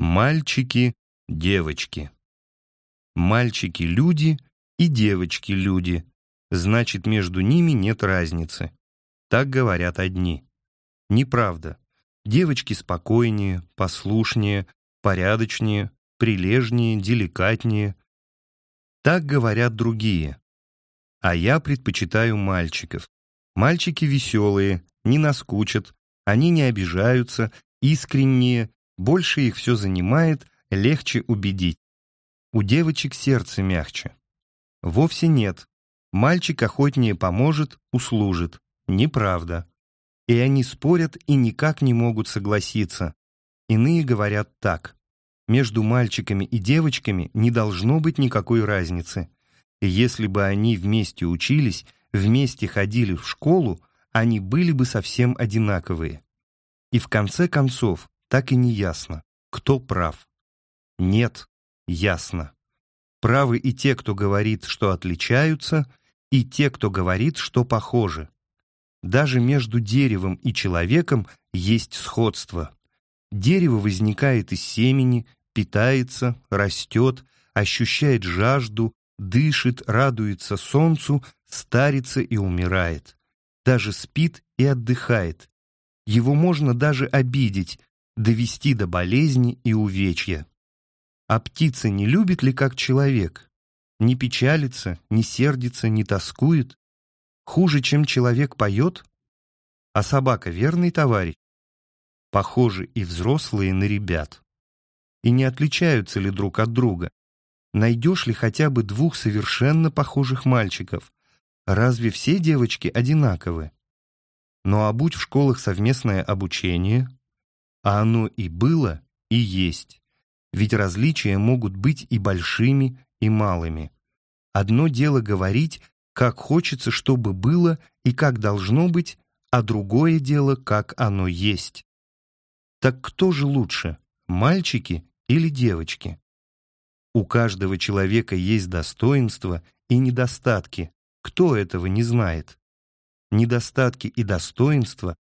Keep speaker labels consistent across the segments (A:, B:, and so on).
A: Мальчики, девочки. Мальчики — люди и девочки — люди. Значит, между ними нет разницы. Так говорят одни. Неправда. Девочки спокойнее, послушнее, порядочнее, прилежнее, деликатнее. Так говорят другие. А я предпочитаю мальчиков. Мальчики веселые, не наскучат, они не обижаются, искренние, больше их все занимает, легче убедить. У девочек сердце мягче. Вовсе нет. Мальчик охотнее поможет, услужит. Неправда. И они спорят и никак не могут согласиться. Иные говорят так. Между мальчиками и девочками не должно быть никакой разницы. И если бы они вместе учились, вместе ходили в школу, они были бы совсем одинаковые. И в конце концов, так и не ясно, кто прав. Нет, ясно. Правы и те, кто говорит, что отличаются, и те, кто говорит, что похожи. Даже между деревом и человеком есть сходство. Дерево возникает из семени, питается, растет, ощущает жажду, дышит, радуется солнцу, старится и умирает. Даже спит и отдыхает. Его можно даже обидеть, довести до болезни и увечья. А птица не любит ли как человек? Не печалится, не сердится, не тоскует? Хуже, чем человек поет? А собака верный товарищ? Похожи и взрослые на ребят. И не отличаются ли друг от друга? Найдешь ли хотя бы двух совершенно похожих мальчиков? Разве все девочки одинаковы? Ну а будь в школах совместное обучение, а оно и было, и есть. Ведь различия могут быть и большими, и малыми. Одно дело говорить, как хочется, чтобы было и как должно быть, а другое дело, как оно есть. Так кто же лучше, мальчики или девочки? У каждого человека есть достоинства и недостатки. Кто этого не знает? Недостатки и достоинства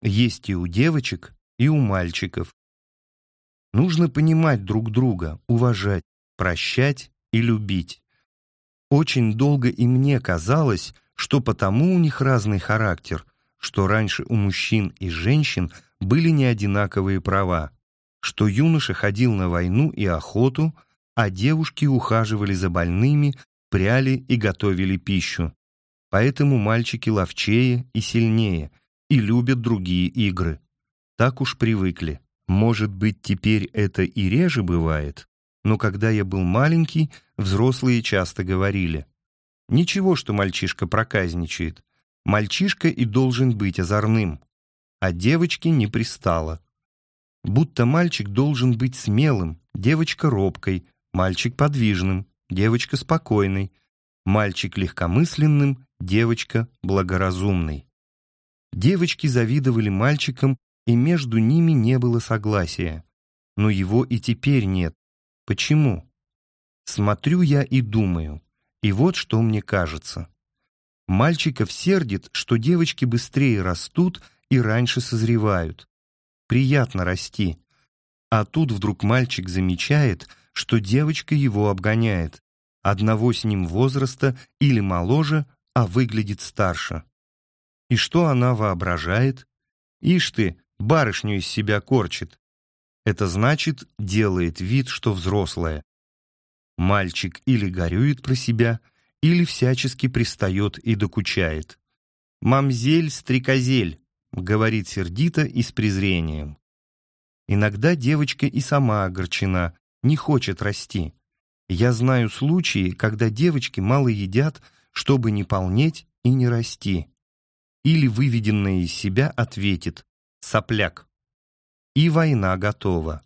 A: есть и у девочек, и у мальчиков. Нужно понимать друг друга, уважать, прощать и любить. Очень долго и мне казалось, что потому у них разный характер, что раньше у мужчин и женщин были неодинаковые права, что юноша ходил на войну и охоту, а девушки ухаживали за больными, пряли и готовили пищу. Поэтому мальчики ловчее и сильнее и любят другие игры. Так уж привыкли. Может быть, теперь это и реже бывает, но когда я был маленький, взрослые часто говорили. Ничего, что мальчишка проказничает. Мальчишка и должен быть озорным, а девочке не пристало. Будто мальчик должен быть смелым, девочка робкой, мальчик подвижным, девочка спокойной, мальчик легкомысленным, девочка благоразумной. Девочки завидовали мальчикам и между ними не было согласия. Но его и теперь нет. Почему? Смотрю я и думаю, и вот что мне кажется. Мальчиков сердит, что девочки быстрее растут и раньше созревают. Приятно расти. А тут вдруг мальчик замечает, что девочка его обгоняет. Одного с ним возраста или моложе, а выглядит старше. И что она воображает? Ишь ты, барышню из себя корчит. Это значит, делает вид, что взрослая. Мальчик или горюет про себя, или всячески пристает и докучает. «Мамзель, стрекозель», — говорит сердито и с презрением. Иногда девочка и сама огорчена, не хочет расти. Я знаю случаи, когда девочки мало едят, чтобы не полнеть и не расти. Или выведенная из себя ответит сопляк. И война готова.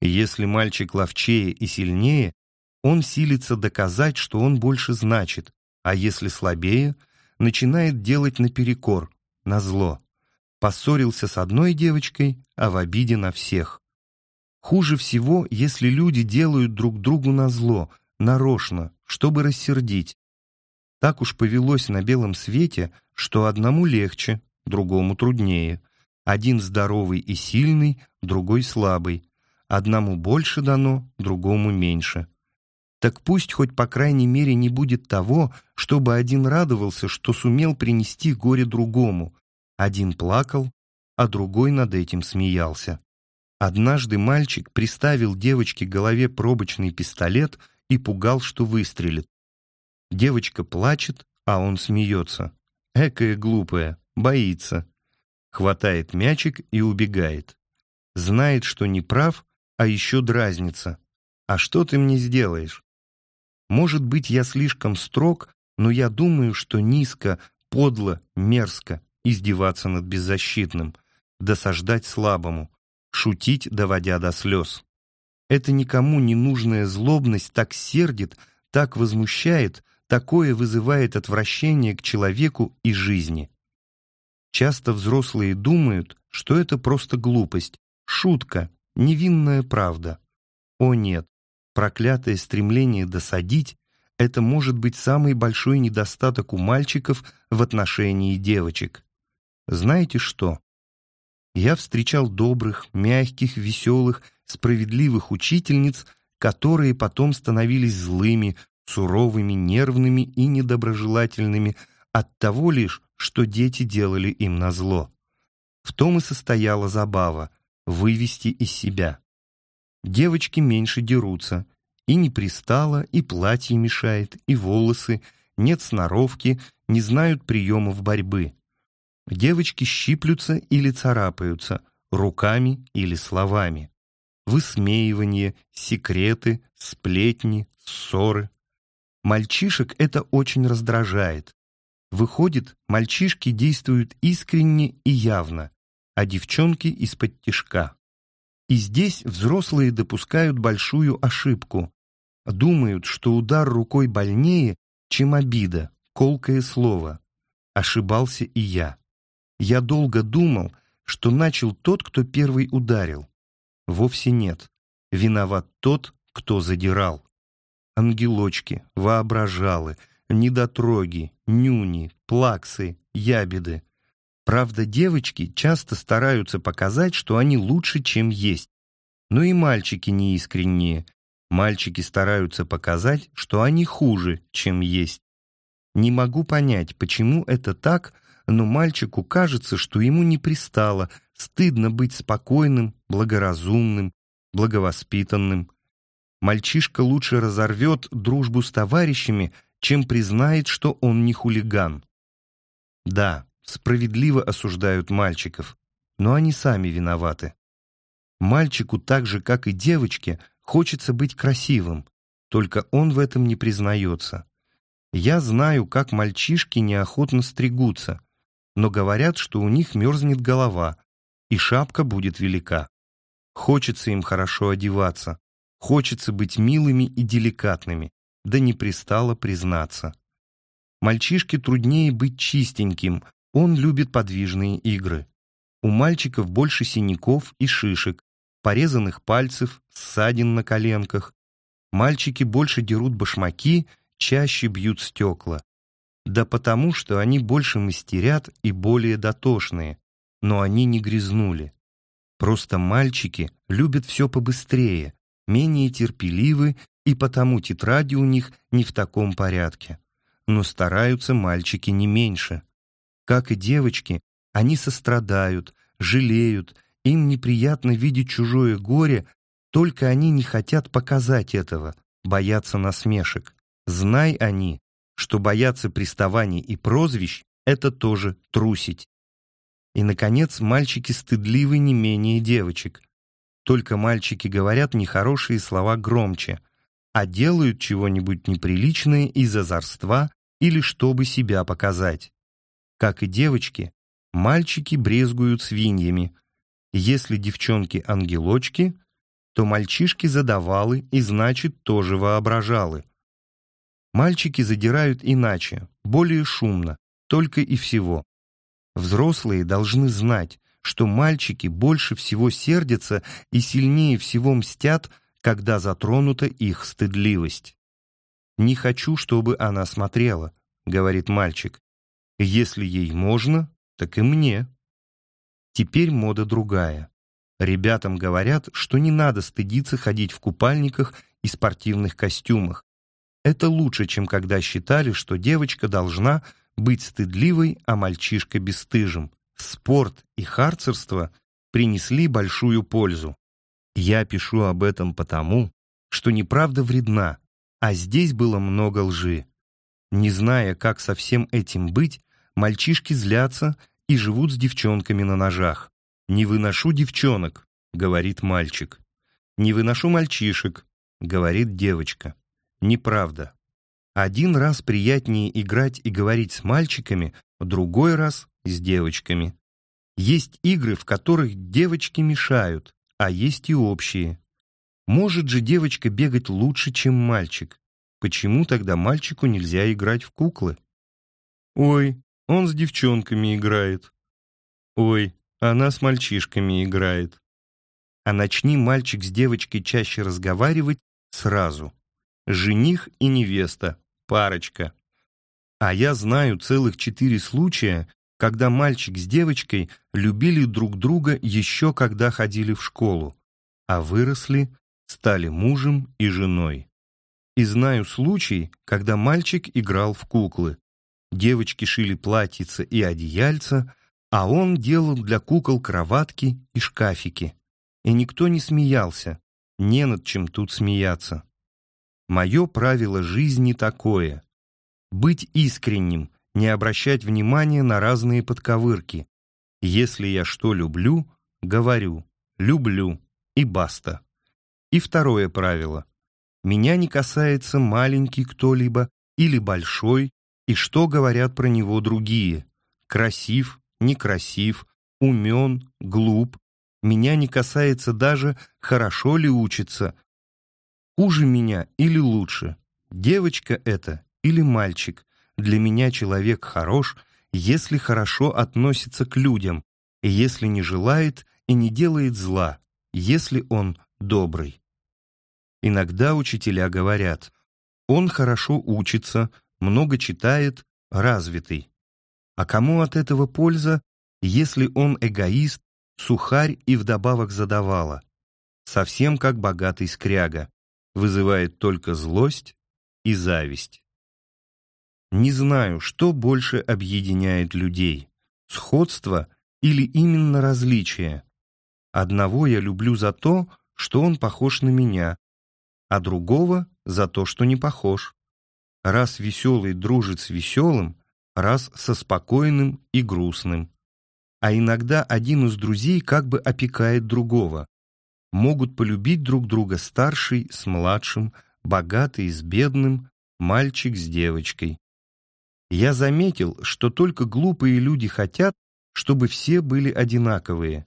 A: Если мальчик ловчее и сильнее, он силится доказать, что он больше значит, а если слабее, начинает делать наперекор, назло. Поссорился с одной девочкой, а в обиде на всех. Хуже всего, если люди делают друг другу назло, нарочно, чтобы рассердить. Так уж повелось на белом свете, что одному легче, другому труднее. Один здоровый и сильный, другой слабый. Одному больше дано, другому меньше. Так пусть хоть по крайней мере не будет того, чтобы один радовался, что сумел принести горе другому. Один плакал, а другой над этим смеялся. Однажды мальчик приставил девочке голове пробочный пистолет и пугал, что выстрелит. Девочка плачет, а он смеется. Экая глупая, боится. Хватает мячик и убегает. Знает, что не прав, а еще дразнится. А что ты мне сделаешь? Может быть, я слишком строг, но я думаю, что низко, подло, мерзко издеваться над беззащитным, досаждать слабому, шутить, доводя до слез. Эта никому не нужная злобность так сердит, так возмущает, такое вызывает отвращение к человеку и жизни. Часто взрослые думают, что это просто глупость, шутка, невинная правда. О нет, проклятое стремление досадить — это может быть самый большой недостаток у мальчиков в отношении девочек. Знаете что? Я встречал добрых, мягких, веселых, справедливых учительниц, которые потом становились злыми, суровыми, нервными и недоброжелательными от того лишь, что дети делали им назло. В том и состояла забава — вывести из себя. Девочки меньше дерутся, и не пристало, и платье мешает, и волосы, нет сноровки, не знают приемов борьбы. Девочки щиплются или царапаются, руками или словами. Высмеивание, секреты, сплетни, ссоры. Мальчишек это очень раздражает. Выходит, мальчишки действуют искренне и явно, а девчонки из-под тишка. И здесь взрослые допускают большую ошибку. Думают, что удар рукой больнее, чем обида, колкое слово. Ошибался и я. Я долго думал, что начал тот, кто первый ударил. Вовсе нет. Виноват тот, кто задирал ангелочки, воображалы, недотроги, нюни, плаксы, ябеды. Правда, девочки часто стараются показать, что они лучше, чем есть. Но и мальчики неискренние. Мальчики стараются показать, что они хуже, чем есть. Не могу понять, почему это так, но мальчику кажется, что ему не пристало, стыдно быть спокойным, благоразумным, благовоспитанным. Мальчишка лучше разорвет дружбу с товарищами, чем признает, что он не хулиган. Да, справедливо осуждают мальчиков, но они сами виноваты. Мальчику так же, как и девочке, хочется быть красивым, только он в этом не признается. Я знаю, как мальчишки неохотно стригутся, но говорят, что у них мерзнет голова, и шапка будет велика. Хочется им хорошо одеваться, Хочется быть милыми и деликатными, да не пристало признаться. Мальчишке труднее быть чистеньким, он любит подвижные игры. У мальчиков больше синяков и шишек, порезанных пальцев, ссадин на коленках. Мальчики больше дерут башмаки, чаще бьют стекла. Да потому, что они больше мастерят и более дотошные, но они не грязнули. Просто мальчики любят все побыстрее, менее терпеливы, и потому тетради у них не в таком порядке. Но стараются мальчики не меньше. Как и девочки, они сострадают, жалеют, им неприятно видеть чужое горе, только они не хотят показать этого, боятся насмешек. Знай они, что бояться приставаний и прозвищ — это тоже трусить. И, наконец, мальчики стыдливы не менее девочек. Только мальчики говорят нехорошие слова громче, а делают чего-нибудь неприличное из озорства или чтобы себя показать. Как и девочки, мальчики брезгуют свиньями. Если девчонки ангелочки, то мальчишки задавалы и, значит, тоже воображалы. Мальчики задирают иначе, более шумно, только и всего. Взрослые должны знать, что мальчики больше всего сердятся и сильнее всего мстят, когда затронута их стыдливость. «Не хочу, чтобы она смотрела», — говорит мальчик. «Если ей можно, так и мне». Теперь мода другая. Ребятам говорят, что не надо стыдиться ходить в купальниках и спортивных костюмах. Это лучше, чем когда считали, что девочка должна быть стыдливой, а мальчишка бесстыжим. Спорт и харцерство принесли большую пользу. Я пишу об этом потому, что неправда вредна, а здесь было много лжи. Не зная, как со всем этим быть, мальчишки злятся и живут с девчонками на ножах. «Не выношу девчонок», — говорит мальчик. «Не выношу мальчишек», — говорит девочка. Неправда. Один раз приятнее играть и говорить с мальчиками, другой раз с девочками. Есть игры, в которых девочки мешают, а есть и общие. Может же девочка бегать лучше, чем мальчик? Почему тогда мальчику нельзя играть в куклы? Ой, он с девчонками играет. Ой, она с мальчишками играет. А начни мальчик с девочкой чаще разговаривать сразу. Жених и невеста, парочка. А я знаю целых четыре случая, когда мальчик с девочкой любили друг друга еще когда ходили в школу, а выросли, стали мужем и женой. И знаю случай, когда мальчик играл в куклы. Девочки шили платьица и одеяльца, а он делал для кукол кроватки и шкафики. И никто не смеялся, не над чем тут смеяться. Мое правило жизни такое — быть искренним, не обращать внимания на разные подковырки. Если я что люблю, говорю «люблю» и баста. И второе правило. Меня не касается маленький кто-либо или большой, и что говорят про него другие. Красив, некрасив, умен, глуп. Меня не касается даже, хорошо ли учится, хуже меня или лучше, девочка это или мальчик. Для меня человек хорош, если хорошо относится к людям, если не желает и не делает зла, если он добрый. Иногда учителя говорят, он хорошо учится, много читает, развитый. А кому от этого польза, если он эгоист, сухарь и вдобавок задавала? Совсем как богатый скряга, вызывает только злость и зависть. Не знаю, что больше объединяет людей, сходство или именно различие. Одного я люблю за то, что он похож на меня, а другого за то, что не похож. Раз веселый дружит с веселым, раз со спокойным и грустным. А иногда один из друзей как бы опекает другого. Могут полюбить друг друга старший с младшим, богатый с бедным, мальчик с девочкой. Я заметил, что только глупые люди хотят, чтобы все были одинаковые.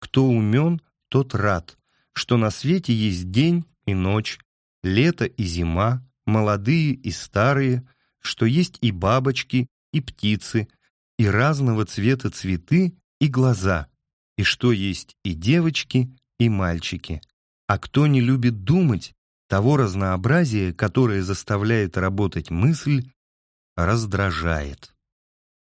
A: Кто умен, тот рад, что на свете есть день и ночь, лето и зима, молодые и старые, что есть и бабочки, и птицы, и разного цвета цветы и глаза, и что есть и девочки, и мальчики. А кто не любит думать, того разнообразия, которое заставляет работать мысль, раздражает.